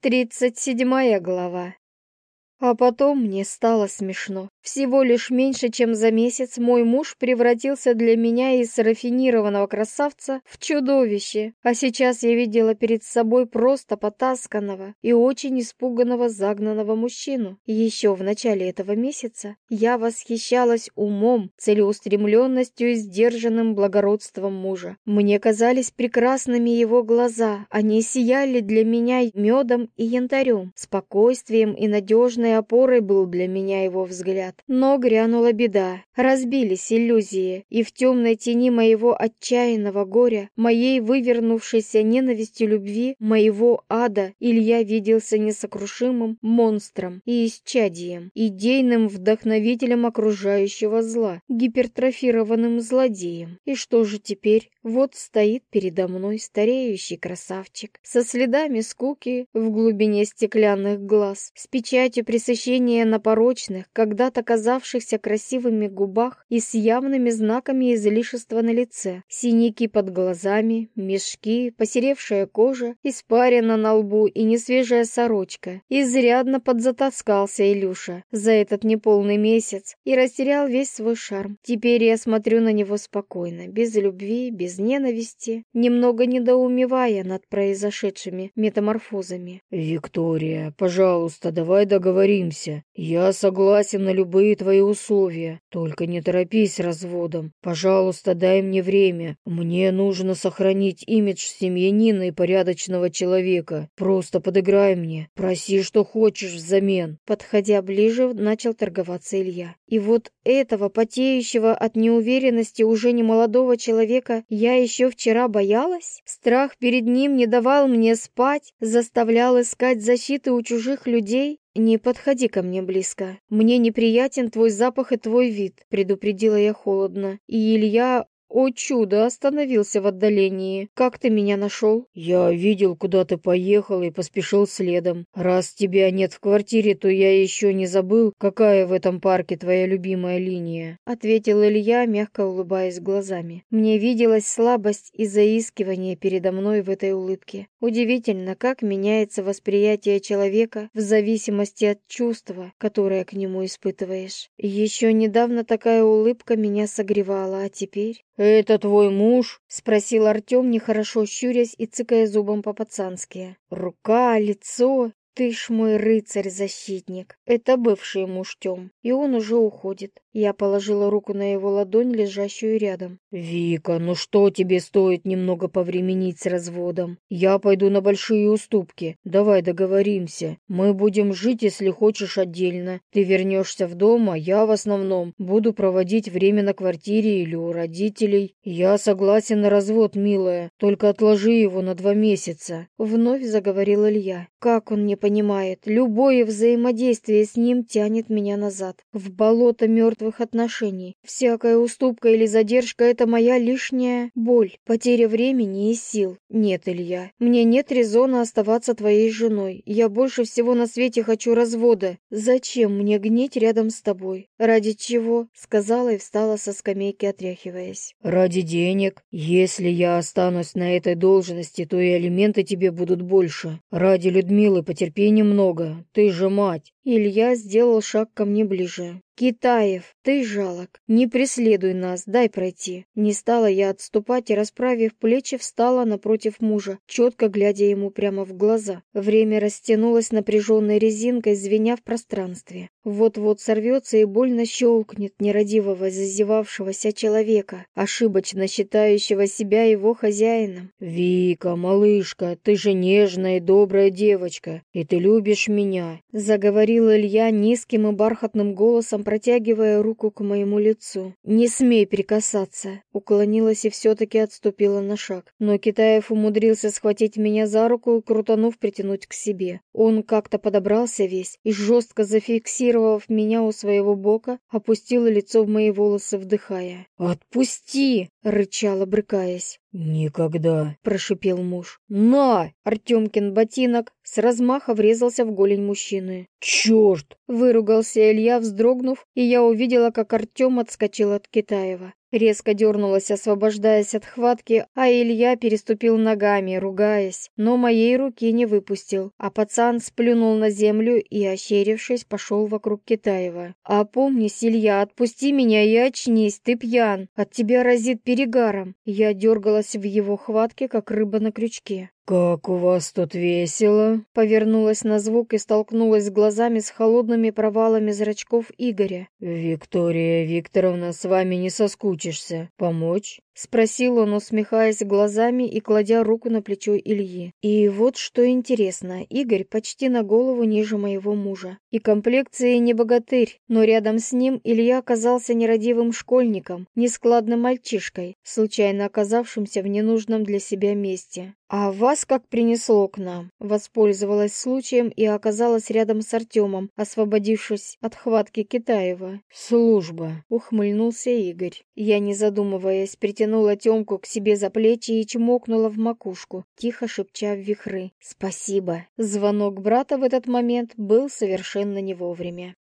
Тридцать седьмая глава. А потом мне стало смешно. Всего лишь меньше, чем за месяц мой муж превратился для меня из рафинированного красавца в чудовище, а сейчас я видела перед собой просто потасканного и очень испуганного загнанного мужчину. Еще в начале этого месяца я восхищалась умом, целеустремленностью и сдержанным благородством мужа. Мне казались прекрасными его глаза, они сияли для меня медом и янтарем, спокойствием и надежной опорой был для меня его взгляд. Но грянула беда, разбились иллюзии, и в темной тени моего отчаянного горя, моей вывернувшейся ненавистью любви, моего ада, Илья виделся несокрушимым монстром и исчадием, идейным вдохновителем окружающего зла, гипертрофированным злодеем. И что же теперь? Вот стоит передо мной стареющий красавчик, со следами скуки в глубине стеклянных глаз, с печатью пресыщения на порочных, когда-то казавшихся красивыми губах и с явными знаками излишества на лице. Синяки под глазами, мешки, посеревшая кожа, испарина на лбу и несвежая сорочка. Изрядно подзатаскался Илюша за этот неполный месяц и растерял весь свой шарм. Теперь я смотрю на него спокойно, без любви, без ненависти, немного недоумевая над произошедшими метаморфозами. «Виктория, пожалуйста, давай договоримся. Я согласен на любые твои условия. Только не торопись разводом. Пожалуйста, дай мне время. Мне нужно сохранить имидж семьянина и порядочного человека. Просто подыграй мне. Проси, что хочешь взамен». Подходя ближе, начал торговаться Илья. И вот этого потеющего от неуверенности уже не молодого человека я еще вчера боялась? Страх перед ним не давал мне спать, заставлял искать защиты у чужих людей? «Не подходи ко мне близко. Мне неприятен твой запах и твой вид», — предупредила я холодно. И Илья «О чудо, остановился в отдалении. Как ты меня нашел?» «Я видел, куда ты поехал и поспешил следом. Раз тебя нет в квартире, то я еще не забыл, какая в этом парке твоя любимая линия», — ответил Илья, мягко улыбаясь глазами. Мне виделась слабость и заискивание передо мной в этой улыбке. Удивительно, как меняется восприятие человека в зависимости от чувства, которое к нему испытываешь. Еще недавно такая улыбка меня согревала, а теперь... «Это твой муж?» — спросил Артем, нехорошо щурясь и цыкая зубом по-пацански. Рука, лицо ты ж мой рыцарь-защитник. Это бывший муж Тём, и он уже уходит. Я положила руку на его ладонь, лежащую рядом. «Вика, ну что тебе стоит немного повременить с разводом? Я пойду на большие уступки. Давай договоримся. Мы будем жить, если хочешь, отдельно. Ты вернешься в дом, а я в основном буду проводить время на квартире или у родителей. Я согласен на развод, милая, только отложи его на два месяца». Вновь заговорил Илья. Как он не понимает, любое взаимодействие с ним тянет меня назад, в болото мертвых отношений. Всякая уступка или задержка — это моя лишняя боль, потеря времени и сил. Нет, Илья, мне нет резона оставаться твоей женой. Я больше всего на свете хочу развода. Зачем мне гнить рядом с тобой? Ради чего? Сказала и встала со скамейки, отряхиваясь. Ради денег. Если я останусь на этой должности, то и алименты тебе будут больше. Ради Людмилы потерпи немного. Ты же мать. Илья сделал шаг ко мне ближе. «Китаев, ты жалок. Не преследуй нас, дай пройти». Не стала я отступать и, расправив плечи, встала напротив мужа, четко глядя ему прямо в глаза. Время растянулось напряженной резинкой, звеня в пространстве. Вот-вот сорвется и больно щелкнет нерадивого зазевавшегося человека, ошибочно считающего себя его хозяином. «Вика, малышка, ты же нежная и добрая девочка, и ты любишь меня», — заговорил Илья низким и бархатным голосом, протягивая руку к моему лицу. «Не смей прикасаться!» Уклонилась и все-таки отступила на шаг. Но Китаев умудрился схватить меня за руку и, крутанув, притянуть к себе. Он как-то подобрался весь и, жестко зафиксировав меня у своего бока, опустил лицо в мои волосы, вдыхая. «Отпусти!» — рычала, брыкаясь. «Никогда!» — прошипел муж. «На!» — Артемкин ботинок с размаха врезался в голень мужчины. «Черт!» — выругался Илья, вздрогнув, и я увидела, как Артем отскочил от Китаева. Резко дернулась, освобождаясь от хватки, а Илья переступил ногами, ругаясь, но моей руки не выпустил, а пацан сплюнул на землю и, ощерившись, пошел вокруг Китаева. «Опомнись, Илья, отпусти меня и очнись, ты пьян, от тебя разит перегаром». Я дергалась в его хватке, как рыба на крючке. «Как у вас тут весело!» Повернулась на звук и столкнулась глазами с холодными провалами зрачков Игоря. «Виктория Викторовна, с вами не соскучишься. Помочь?» Спросил он, усмехаясь глазами и кладя руку на плечо Ильи. И вот что интересно, Игорь почти на голову ниже моего мужа. И комплекции не богатырь, но рядом с ним Илья оказался нерадивым школьником, нескладным мальчишкой, случайно оказавшимся в ненужном для себя месте. «А вас как принесло к нам?» Воспользовалась случаем и оказалась рядом с Артемом, освободившись от хватки Китаева. «Служба», — ухмыльнулся Игорь. Я, не задумываясь, притянула Темку к себе за плечи и чмокнула в макушку, тихо шепча в вихры. «Спасибо». Звонок брата в этот момент был совершенно не вовремя.